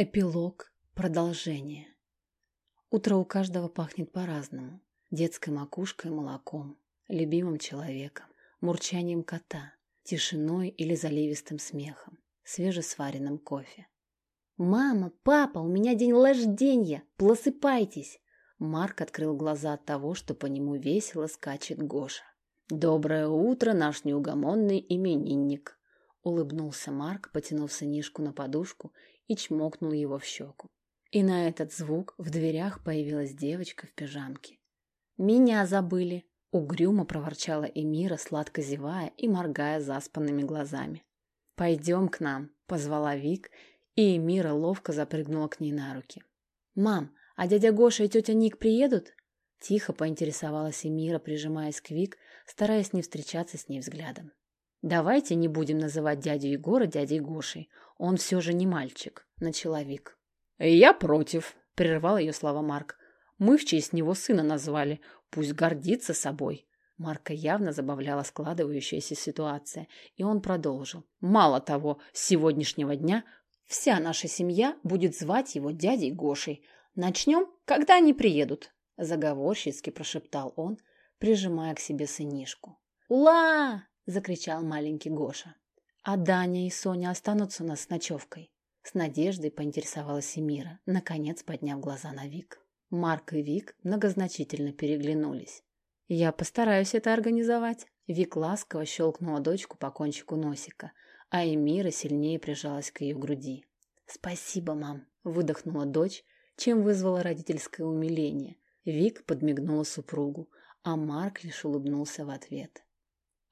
Эпилог. Продолжение. Утро у каждого пахнет по-разному. Детской макушкой молоком, любимым человеком, мурчанием кота, тишиной или заливистым смехом, свежесваренным кофе. «Мама, папа, у меня день рождения! Просыпайтесь!» Марк открыл глаза от того, что по нему весело скачет Гоша. «Доброе утро, наш неугомонный именинник!» Улыбнулся Марк, потянув сынишку на подушку и чмокнул его в щеку. И на этот звук в дверях появилась девочка в пижамке. «Меня забыли!» — угрюмо проворчала Эмира, сладко зевая и моргая заспанными глазами. «Пойдем к нам!» — позвала Вик, и Эмира ловко запрыгнула к ней на руки. «Мам, а дядя Гоша и тетя Ник приедут?» Тихо поинтересовалась Эмира, прижимаясь к Вик, стараясь не встречаться с ней взглядом. «Давайте не будем называть дядю Егора дядей Гошей. Он все же не мальчик», — начала Вик. «Я против», — прервал ее слова Марк. «Мы в честь него сына назвали. Пусть гордится собой». Марка явно забавляла складывающаяся ситуация, и он продолжил. «Мало того, с сегодняшнего дня вся наша семья будет звать его дядей Гошей. Начнем, когда они приедут», — заговорщицки прошептал он, прижимая к себе сынишку. «Ула!» — закричал маленький Гоша. «А Даня и Соня останутся у нас с ночевкой?» С надеждой поинтересовалась Эмира, наконец подняв глаза на Вик. Марк и Вик многозначительно переглянулись. «Я постараюсь это организовать». Вик ласково щелкнула дочку по кончику носика, а Эмира сильнее прижалась к ее груди. «Спасибо, мам», — выдохнула дочь, чем вызвала родительское умиление. Вик подмигнула супругу, а Марк лишь улыбнулся в ответ.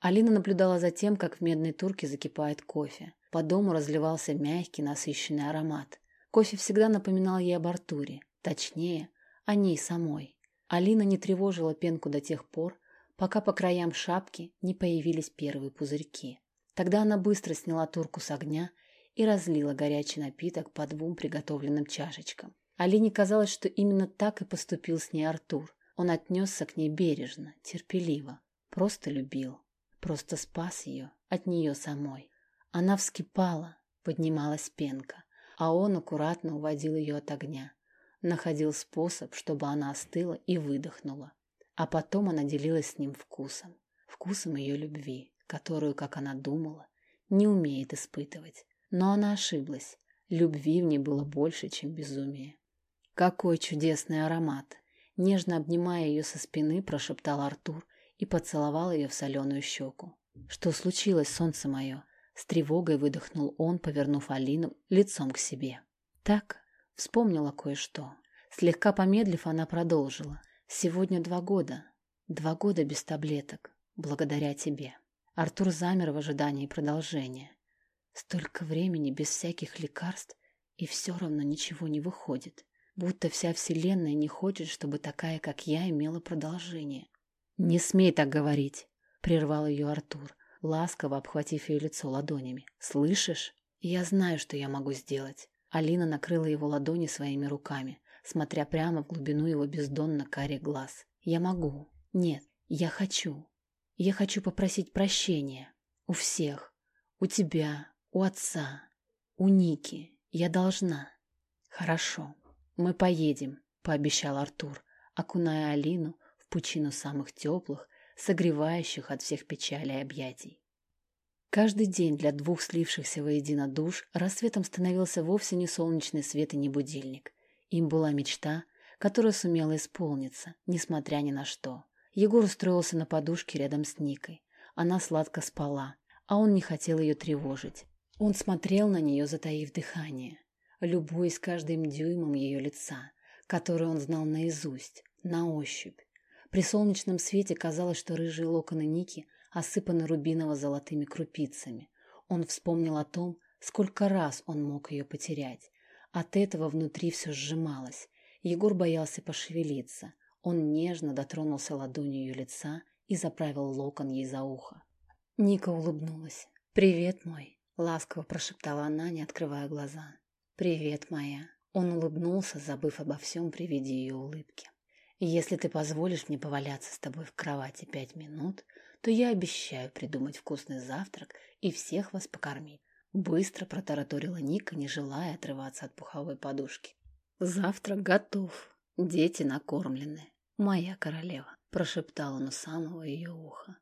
Алина наблюдала за тем, как в медной турке закипает кофе. По дому разливался мягкий, насыщенный аромат. Кофе всегда напоминал ей об Артуре, точнее, о ней самой. Алина не тревожила пенку до тех пор, пока по краям шапки не появились первые пузырьки. Тогда она быстро сняла турку с огня и разлила горячий напиток по двум приготовленным чашечкам. Алине казалось, что именно так и поступил с ней Артур. Он отнесся к ней бережно, терпеливо, просто любил. Просто спас ее от нее самой. Она вскипала, поднималась пенка, а он аккуратно уводил ее от огня. Находил способ, чтобы она остыла и выдохнула. А потом она делилась с ним вкусом. Вкусом ее любви, которую, как она думала, не умеет испытывать. Но она ошиблась. Любви в ней было больше, чем безумие. Какой чудесный аромат! Нежно обнимая ее со спины, прошептал Артур и поцеловал ее в соленую щеку. «Что случилось, солнце мое?» С тревогой выдохнул он, повернув Алину лицом к себе. «Так, вспомнила кое-что». Слегка помедлив, она продолжила. «Сегодня два года. Два года без таблеток. Благодаря тебе». Артур замер в ожидании продолжения. Столько времени без всяких лекарств, и все равно ничего не выходит. Будто вся вселенная не хочет, чтобы такая, как я, имела продолжение. «Не смей так говорить», — прервал ее Артур, ласково обхватив ее лицо ладонями. «Слышишь? Я знаю, что я могу сделать». Алина накрыла его ладони своими руками, смотря прямо в глубину его бездонно карих глаз. «Я могу. Нет, я хочу. Я хочу попросить прощения. У всех. У тебя, у отца, у Ники. Я должна». «Хорошо. Мы поедем», — пообещал Артур, окуная Алину пучину самых теплых, согревающих от всех печалей объятий. Каждый день для двух слившихся воедино душ рассветом становился вовсе не солнечный свет и не будильник. Им была мечта, которая сумела исполниться, несмотря ни на что. Егор устроился на подушке рядом с Никой. Она сладко спала, а он не хотел ее тревожить. Он смотрел на нее, затаив дыхание, любуясь каждым дюймом ее лица, который он знал наизусть, на ощупь, при солнечном свете казалось, что рыжие локоны Ники осыпаны рубиново-золотыми крупицами. Он вспомнил о том, сколько раз он мог ее потерять. От этого внутри все сжималось. Егор боялся пошевелиться. Он нежно дотронулся ладонью ее лица и заправил локон ей за ухо. Ника улыбнулась. «Привет, мой!» — ласково прошептала она, не открывая глаза. «Привет, моя!» Он улыбнулся, забыв обо всем при виде ее улыбки. Если ты позволишь мне поваляться с тобой в кровати пять минут, то я обещаю придумать вкусный завтрак и всех вас покормить. Быстро протараторила Ника, не желая отрываться от пуховой подушки. «Завтрак готов. Дети накормлены. Моя королева», – прошептал он у самого ее уха.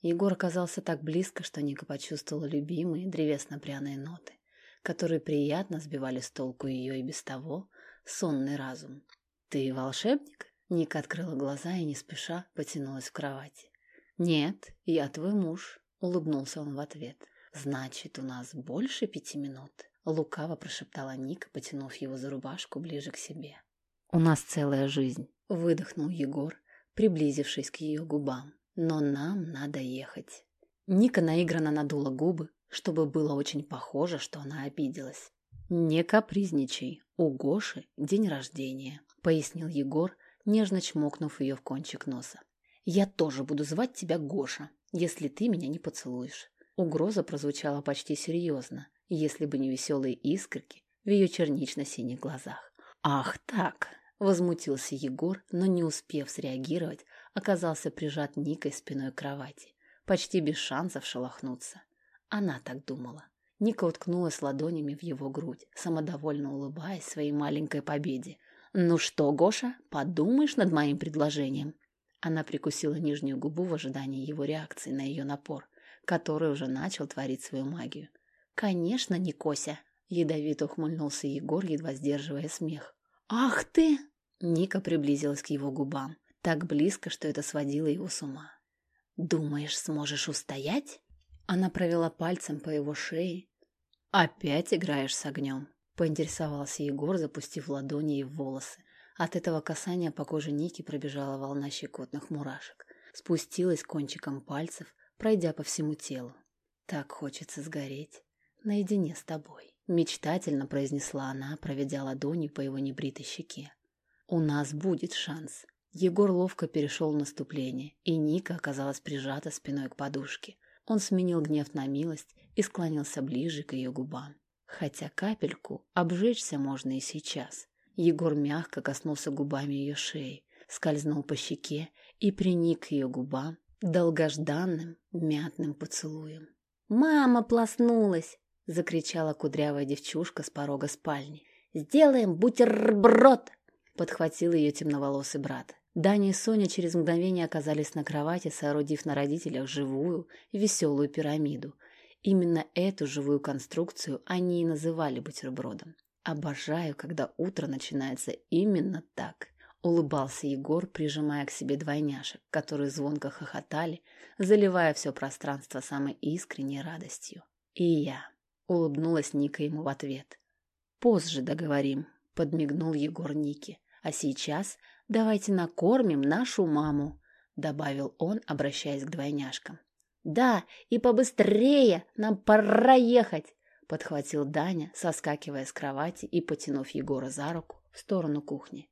Егор оказался так близко, что Ника почувствовала любимые древесно-пряные ноты, которые приятно сбивали с толку ее и без того сонный разум. «Ты волшебник?» Ника открыла глаза и не спеша потянулась в кровати. «Нет, я твой муж», — улыбнулся он в ответ. «Значит, у нас больше пяти минут», — лукаво прошептала Ника, потянув его за рубашку ближе к себе. «У нас целая жизнь», — выдохнул Егор, приблизившись к ее губам. «Но нам надо ехать». Ника наигранно надула губы, чтобы было очень похоже, что она обиделась. «Не капризничай, у Гоши день рождения», — пояснил Егор, нежно чмокнув ее в кончик носа. «Я тоже буду звать тебя Гоша, если ты меня не поцелуешь». Угроза прозвучала почти серьезно, если бы не веселые искорки в ее чернично-синих глазах. «Ах так!» — возмутился Егор, но не успев среагировать, оказался прижат Никой спиной к кровати, почти без шансов шелохнуться. Она так думала. Ника уткнулась ладонями в его грудь, самодовольно улыбаясь своей маленькой победе. «Ну что, Гоша, подумаешь над моим предложением?» Она прикусила нижнюю губу в ожидании его реакции на ее напор, который уже начал творить свою магию. «Конечно, не Кося!» — ядовито ухмыльнулся Егор, едва сдерживая смех. «Ах ты!» Ника приблизилась к его губам, так близко, что это сводило его с ума. «Думаешь, сможешь устоять?» Она провела пальцем по его шее. «Опять играешь с огнем?» Поинтересовался Егор, запустив ладони ей в волосы. От этого касания по коже Ники пробежала волна щекотных мурашек. Спустилась кончиком пальцев, пройдя по всему телу. «Так хочется сгореть. Наедине с тобой», — мечтательно произнесла она, проведя ладонью по его небритой щеке. «У нас будет шанс». Егор ловко перешел в наступление, и Ника оказалась прижата спиной к подушке. Он сменил гнев на милость и склонился ближе к ее губам. Хотя капельку обжечься можно и сейчас. Егор мягко коснулся губами ее шеи, скользнул по щеке и приник к ее губам долгожданным мятным поцелуем. «Мама проснулась!» — закричала кудрявая девчушка с порога спальни. «Сделаем бутерброд!» — подхватил ее темноволосый брат. Даня и Соня через мгновение оказались на кровати, соорудив на родителях живую, веселую пирамиду — Именно эту живую конструкцию они и называли бутербродом. «Обожаю, когда утро начинается именно так», — улыбался Егор, прижимая к себе двойняшек, которые звонко хохотали, заливая все пространство самой искренней радостью. «И я», — улыбнулась Ника ему в ответ. «Позже договорим», — подмигнул Егор Нике. «А сейчас давайте накормим нашу маму», — добавил он, обращаясь к двойняшкам. «Да, и побыстрее! Нам пора ехать!» — подхватил Даня, соскакивая с кровати и потянув Егора за руку в сторону кухни.